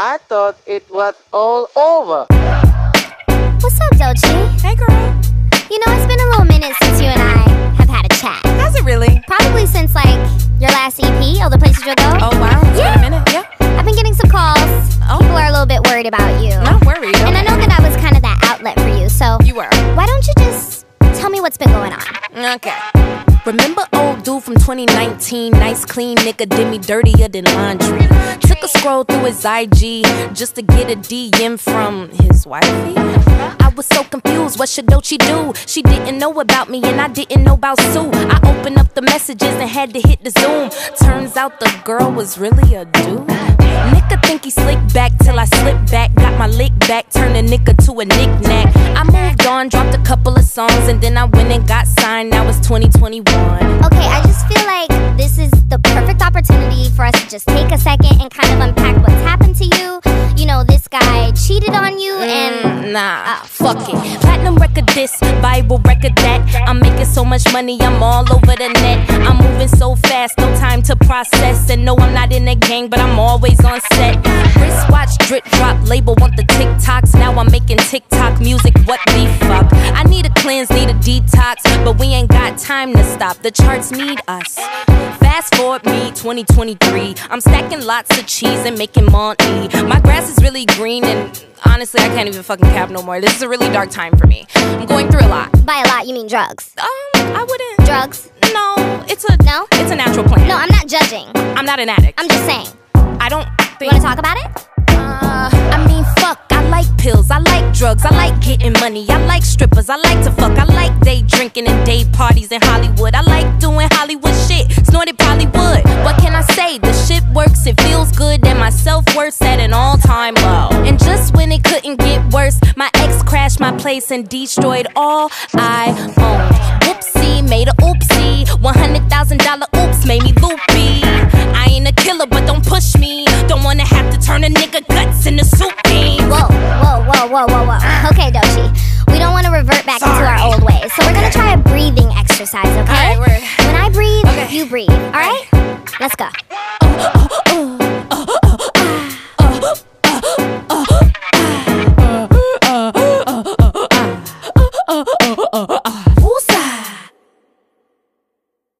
I thought it was all over. What's up, Doechii? Hey, girl. You know, it's been a little minute since you and I have had a chat. Has it really? Probably since, like, your last EP, All the Places You'll Go. Oh, wow. It's Yeah. been a minute. Yeah. I've been getting some calls. Oh. People are a little bit worried about you. Not worried. And I know that I was kind of that outlet for you, so You were. why don't you just tell me what's been going on? Okay. Remember old dude from 2019? Nice, clean nigga did me dirtier than laundry. Took a scroll through his IG just to get a DM from his wifey. I was so confused. What should Doechii do? She didn't know about me and I didn't know about Sue. I opened up the messages and had to hit the zoom. Turns out the girl was really a dude. Nigga think he slick back till I slip back. Got my lick back, turned a nigga to a knick-knack. I moved on, dropped a couple of songs, and then I went and got signed. Now it's 2021. Okay, I just feel like this is the perfect opportunity for us to just take a second and kind of unpack what's happened to you. You know, this guy cheated on you, and Mm, nah, fuck it. Platinum record this, viral record that. I'm making so much money, I'm all over the net. I'm moving so fast, no time to process. And no, I'm not in a gang, but I'm always on set. Wristwatch, drip drop, label want the TikToks. Now I'm making TikTok music, what the cleanse, need a detox, but we ain't got time to stop. The charts need us. Fast forward me, 2023. I'm stacking lots of cheese and making money. My grass is really green and honestly, I can't even fucking cap no more. This is a really dark time for me. I'm going through a lot. by a lot, you mean drugs. Um, I wouldn't. Drugs? No, it's a No? It's a natural plant. No, I'm not judging. I'm not an addict. I'm just saying. I don't Think... You wanna talk about it? Drugs. I like getting money. I like strippers. I like to fuck. I like day drinking and day parties in Hollywood. I like doing Hollywood shit. Snorted would. What can I say? The shit works. It feels good. And my self worth's at an all time low. And just when it couldn't get worse, my ex crashed my place and destroyed all I owned. Whoopsie, made a oopsie. $100,000 oops made me loopy. I ain't a killer, but don't push me. Don't wanna have to turn a nigga guts into soup. Whoa, whoa, whoa, whoa, whoa, whoa. All right? Let's go.